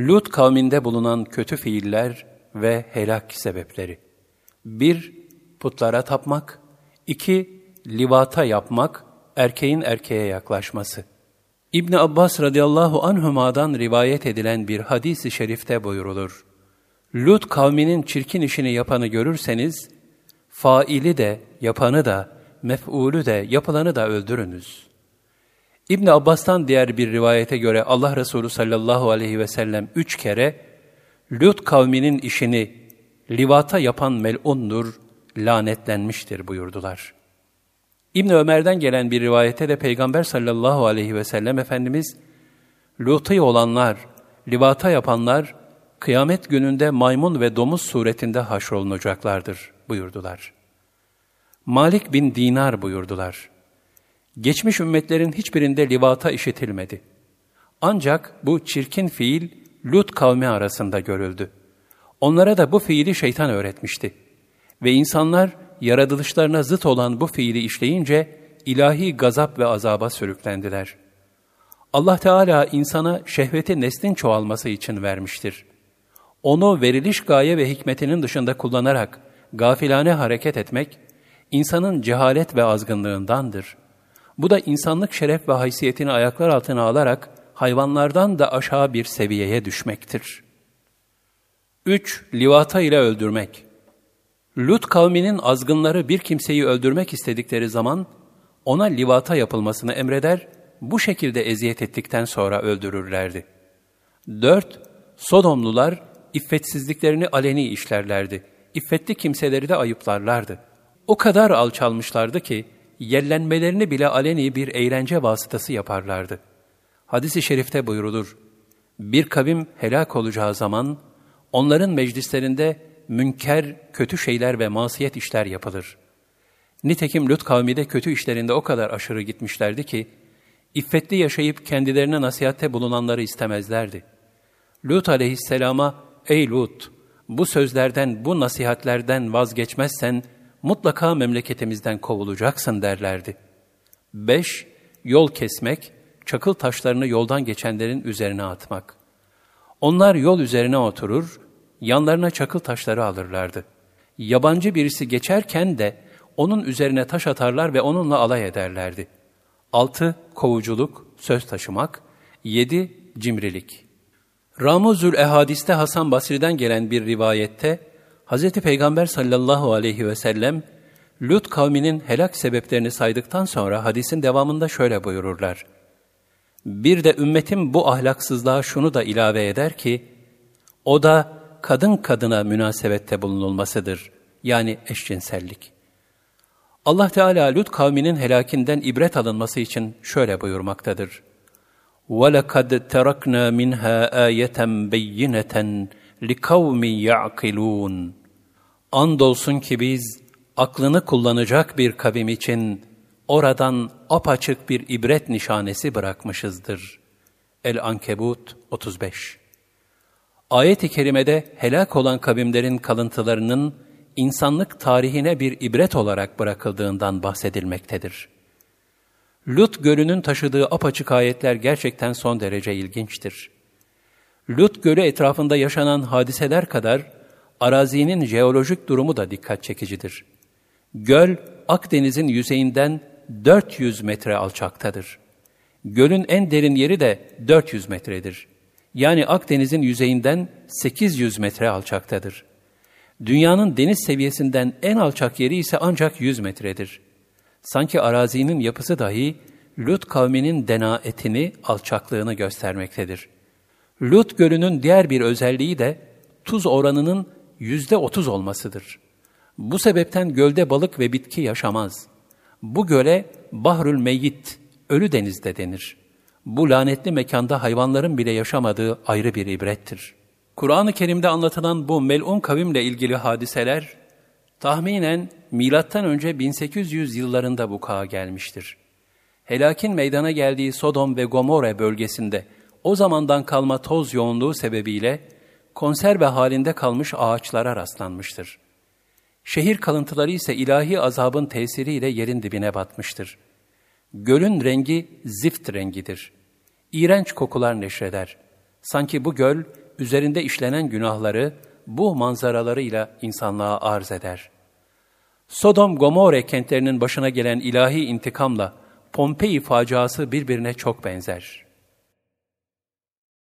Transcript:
Lut kavminde bulunan kötü fiiller ve helak sebepleri. 1. Putlara tapmak. 2. Livata yapmak, erkeğin erkeğe yaklaşması. İbn Abbas radıyallahu anhuma'dan rivayet edilen bir hadis-i şerifte buyurulur. Lut kavminin çirkin işini yapanı görürseniz, faili de, yapanı da, mef'ulü de, yapılanı da öldürünüz. İbn Abbas'tan diğer bir rivayete göre Allah Resulü sallallahu aleyhi ve sellem üç kere, Lut kavminin işini livata yapan mel'undur, lanetlenmiştir buyurdular. İbn Ömer'den gelen bir rivayete de Peygamber sallallahu aleyhi ve sellem Efendimiz, Lut'ı olanlar, livata yapanlar, kıyamet gününde maymun ve domuz suretinde haşrolunacaklardır buyurdular. Malik bin Dinar buyurdular. Geçmiş ümmetlerin hiçbirinde livata işitilmedi. Ancak bu çirkin fiil Lut kavmi arasında görüldü. Onlara da bu fiili şeytan öğretmişti. Ve insanlar yaratılışlarına zıt olan bu fiili işleyince ilahi gazap ve azaba sürüklendiler. Allah Teala insana şehveti neslin çoğalması için vermiştir. Onu veriliş gaye ve hikmetinin dışında kullanarak gafilane hareket etmek, insanın cehalet ve azgınlığındandır. Bu da insanlık şeref ve haysiyetini ayaklar altına alarak hayvanlardan da aşağı bir seviyeye düşmektir. 3. Livata ile öldürmek Lut kavminin azgınları bir kimseyi öldürmek istedikleri zaman ona livata yapılmasını emreder, bu şekilde eziyet ettikten sonra öldürürlerdi. 4. Sodomlular iffetsizliklerini aleni işlerlerdi. İffetli kimseleri de ayıplarlardı. O kadar alçalmışlardı ki yellenmelerini bile aleni bir eğlence vasıtası yaparlardı. Hadis-i şerifte buyurulur. Bir kavim helak olacağı zaman onların meclislerinde münker, kötü şeyler ve masiyet işler yapılır. Nitekim Lut kavmi de kötü işlerinde o kadar aşırı gitmişlerdi ki, iffetli yaşayıp kendilerine nasihatte bulunanları istemezlerdi. Lut aleyhisselama, ey Lut, bu sözlerden, bu nasihatlerden vazgeçmezsen, mutlaka memleketimizden kovulacaksın derlerdi. 5. Yol kesmek, çakıl taşlarını yoldan geçenlerin üzerine atmak. Onlar yol üzerine oturur, yanlarına çakıl taşları alırlardı. Yabancı birisi geçerken de onun üzerine taş atarlar ve onunla alay ederlerdi. 6. Kovuculuk, söz taşımak. 7. Cimrilik. Ramuzül Ehadis'te Hasan Basri'den gelen bir rivayette, Hz. Peygamber sallallahu aleyhi ve sellem, Lut kavminin helak sebeplerini saydıktan sonra hadisin devamında şöyle buyururlar. Bir de ümmetim bu ahlaksızlığa şunu da ilave eder ki, o da kadın kadına münasebette bulunulmasıdır. Yani eşcinsellik. Allah Teala Lut kavminin helakinden ibret alınması için şöyle buyurmaktadır. وَلَقَدْ تَرَكْنَا مِنْهَا آيَةً بَيِّنَةً لِكَوْمِ يَعْقِلُونَ Andolsun ki biz aklını kullanacak bir kavim için oradan apaçık bir ibret nişanesi bırakmışızdır. El-Ankebut 35 Ayet-i kerimede helak olan kavimlerin kalıntılarının insanlık tarihine bir ibret olarak bırakıldığından bahsedilmektedir. Lut Gölü'nün taşıdığı apaçık ayetler gerçekten son derece ilginçtir. Lut Gölü etrafında yaşanan hadiseler kadar arazinin jeolojik durumu da dikkat çekicidir. Göl, Akdeniz'in yüzeyinden 400 metre alçaktadır. Gölün en derin yeri de 400 metredir yani Akdeniz'in yüzeyinden 800 metre alçaktadır. Dünyanın deniz seviyesinden en alçak yeri ise ancak 100 metredir. Sanki arazinin yapısı dahi Lut kavminin denaetini, alçaklığını göstermektedir. Lut gölünün diğer bir özelliği de tuz oranının yüzde otuz olmasıdır. Bu sebepten gölde balık ve bitki yaşamaz. Bu göle Bahrül Meyyit, ölü denizde denir bu lanetli mekanda hayvanların bile yaşamadığı ayrı bir ibrettir. Kur'an-ı Kerim'de anlatılan bu melun kavimle ilgili hadiseler tahminen milattan önce 1800 yıllarında vuku'a gelmiştir. Helakin meydana geldiği Sodom ve Gomorre bölgesinde o zamandan kalma toz yoğunluğu sebebiyle konserve halinde kalmış ağaçlara rastlanmıştır. Şehir kalıntıları ise ilahi azabın tesiriyle yerin dibine batmıştır. Gölün rengi zift rengidir. İğrenç kokular neşreder. Sanki bu göl üzerinde işlenen günahları bu manzaralarıyla insanlığa arz eder. Sodom Gomorre kentlerinin başına gelen ilahi intikamla Pompei faciası birbirine çok benzer.